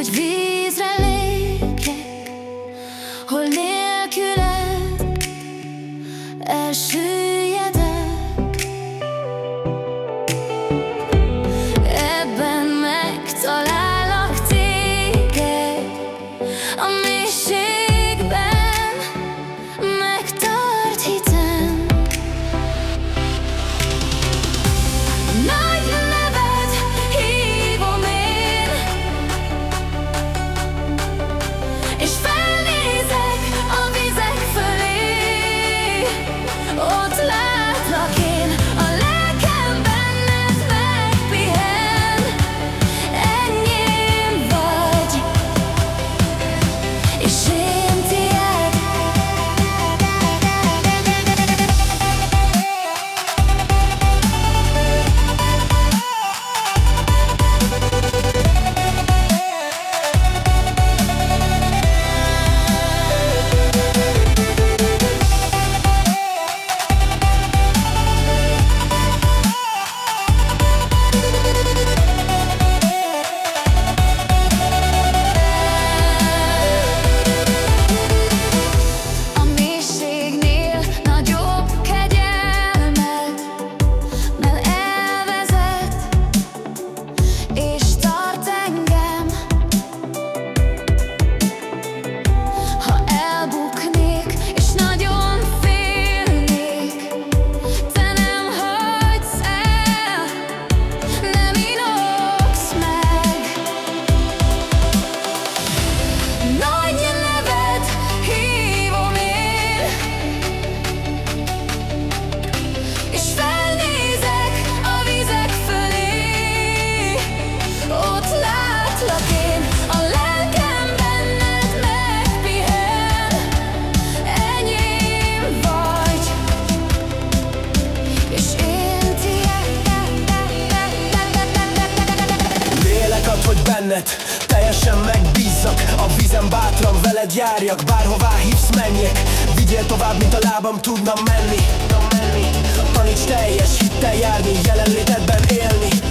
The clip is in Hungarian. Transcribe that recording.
hogy vízre bennet Teljesen megbízzak, a vízem bátran veled járjak Bárhová hívsz menjek, vigyél tovább, mint a lábam tudna menni. Taníts teljes hittel járni, jelenlétedben élni.